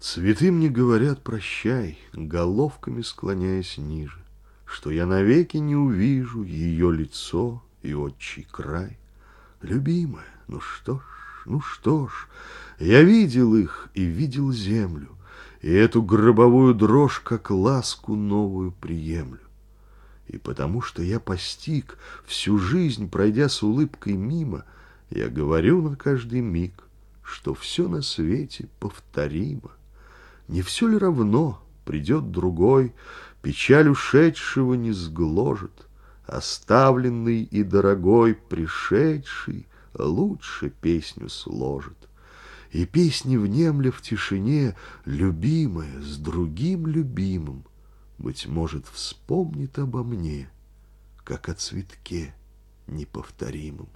Цветы мне говорят прощай, головками склоняясь ниже, Что я навеки не увижу ее лицо и отчий край. Любимая, ну что ж, ну что ж, я видел их и видел землю, И эту гробовую дрожь, как ласку новую, приемлю. И потому что я постиг, всю жизнь пройдя с улыбкой мимо, Я говорю на каждый миг, что все на свете повторимо. Не все ли равно, придет другой, Печаль ушедшего не сгложит, Оставленный и дорогой пришедший Лучше песню сложит. И песни внемля в тишине, Любимая с другим любимым, Быть может, вспомнит обо мне, Как о цветке неповторимом.